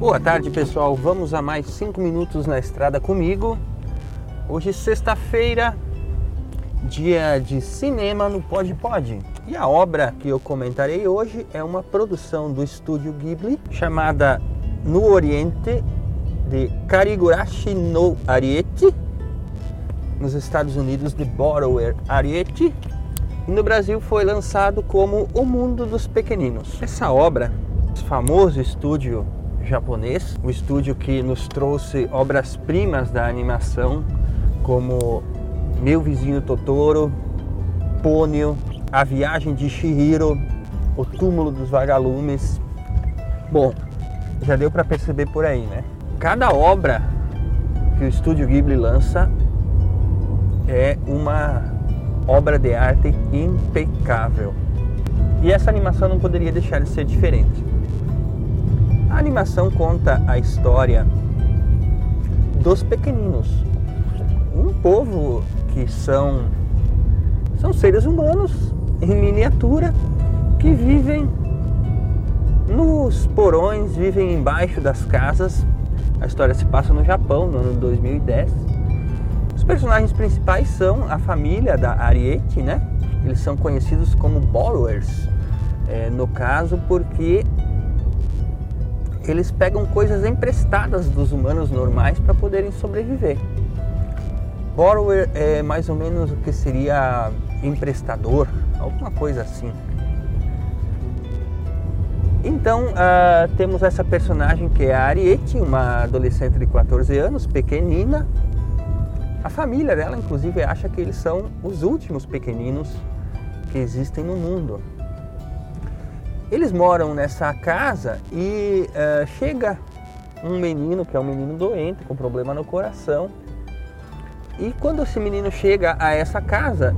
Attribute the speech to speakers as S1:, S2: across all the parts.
S1: Boa tarde, pessoal. Vamos a mais 5 minutos na estrada comigo. Hoje, sexta-feira, dia de cinema no Pod Pod. E a obra que eu comentarei hoje é uma produção do estúdio Ghibli chamada No Oriente de Karigurashi no Ariete, nos Estados Unidos de Borrower Ariete, e no Brasil foi lançado como O Mundo dos Pequeninos. Essa obra, famoso estúdio japonês, o estúdio que nos trouxe obras-primas da animação, como Meu Vizinho Totoro, Pônio, A Viagem de Shihiro, O Túmulo dos Vagalumes. Bom, já deu para perceber por aí, né? Cada obra que o estúdio Ghibli lança é uma obra de arte impecável. E essa animação não poderia deixar de ser diferente. Animação conta a história dos pequeninos, um povo que são são seres humanos em miniatura que vivem nos porões, vivem embaixo das casas. A história se passa no Japão no ano 2010. Os personagens principais são a família da Ariete, né? Eles são conhecidos como borrowers, é, no caso porque eles pegam coisas emprestadas dos humanos normais para poderem sobreviver. Borrower é mais ou menos o que seria emprestador, alguma coisa assim. Então uh, temos essa personagem que é a Ariete, uma adolescente de 14 anos, pequenina. A família dela, inclusive, acha que eles são os últimos pequeninos que existem no mundo. Eles moram nessa casa e uh, chega um menino que é um menino doente com problema no coração. E quando esse menino chega a essa casa,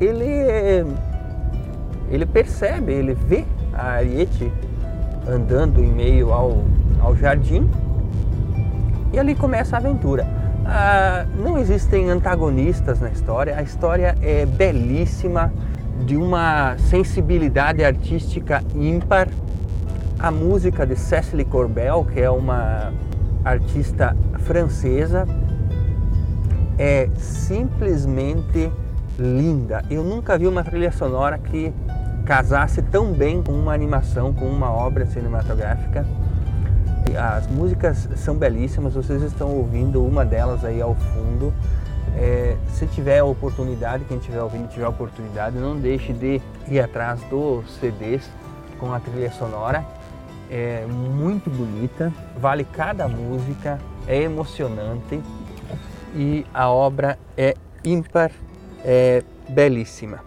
S1: ele ele percebe, ele vê a Ariete andando em meio ao, ao jardim e ali começa a aventura. Ah, não existem antagonistas na história, a história é belíssima, de uma sensibilidade artística ímpar. A música de Cecily Corbel, que é uma artista francesa, é simplesmente linda. Eu nunca vi uma trilha sonora que casasse tão bem com uma animação, com uma obra cinematográfica. As músicas são belíssimas, vocês estão ouvindo uma delas aí ao fundo. É, se tiver a oportunidade, quem estiver ouvindo tiver a oportunidade, não deixe de ir atrás dos CDs com a trilha sonora. É muito bonita, vale cada música, é emocionante e a obra é ímpar, é belíssima.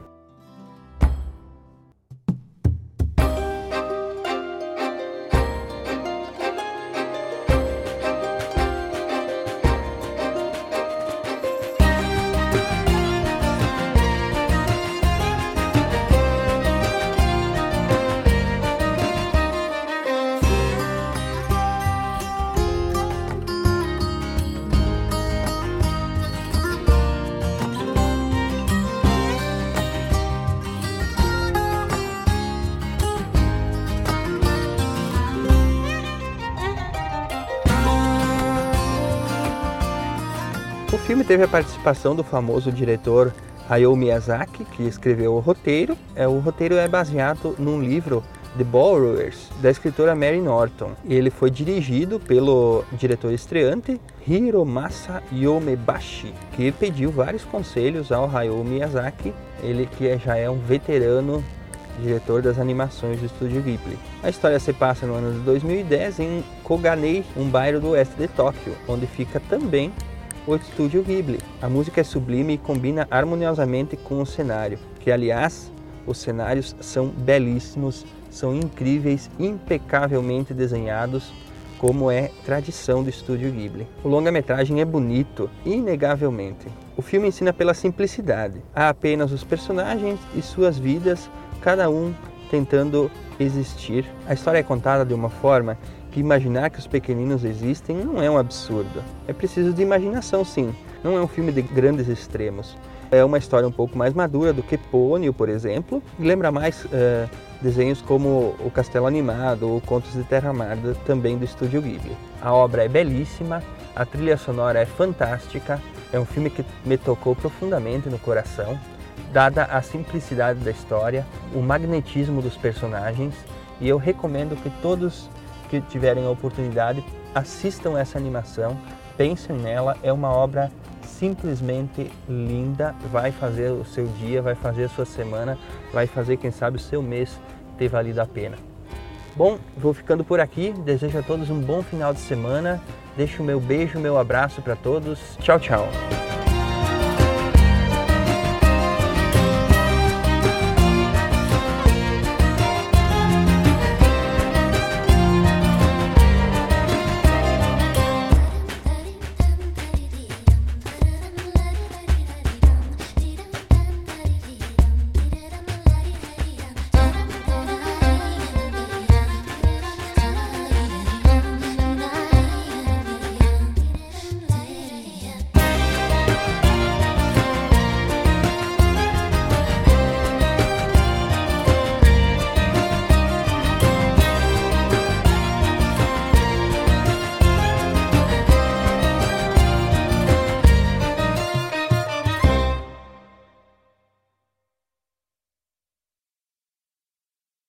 S1: Filme teve a participação do famoso diretor Hayao Miyazaki, que escreveu o roteiro. É, o roteiro é baseado num livro The Borrowers, da escritora Mary Norton. Ele foi dirigido pelo diretor estreante Hiromasa Yomebashi, que pediu vários conselhos ao Hayao Miyazaki, ele que já é um veterano diretor das animações do estúdio Ghibli. A história se passa no ano de 2010 em Koganei, um bairro do oeste de Tóquio, onde fica também o Estúdio Ghibli. A música é sublime e combina harmoniosamente com o cenário, que aliás, os cenários são belíssimos, são incríveis, impecavelmente desenhados, como é tradição do Estúdio Ghibli. O longa-metragem é bonito, inegavelmente. O filme ensina pela simplicidade. Há apenas os personagens e suas vidas, cada um tentando existir. A história é contada de uma forma que imaginar que os pequeninos existem não é um absurdo. É preciso de imaginação, sim. Não é um filme de grandes extremos. É uma história um pouco mais madura do que Pônio, por exemplo. Lembra mais uh, desenhos como O Castelo Animado ou Contos de Terra Amada, também do Estúdio Ghibli. A obra é belíssima, a trilha sonora é fantástica, é um filme que me tocou profundamente no coração, dada a simplicidade da história, o magnetismo dos personagens, e eu recomendo que todos que tiverem a oportunidade assistam essa animação, pensem nela, é uma obra simplesmente linda, vai fazer o seu dia, vai fazer a sua semana, vai fazer, quem sabe, o seu mês ter valido a pena. Bom, vou ficando por aqui, desejo a todos um bom final de semana, deixo o meu beijo, meu abraço para todos, tchau, tchau!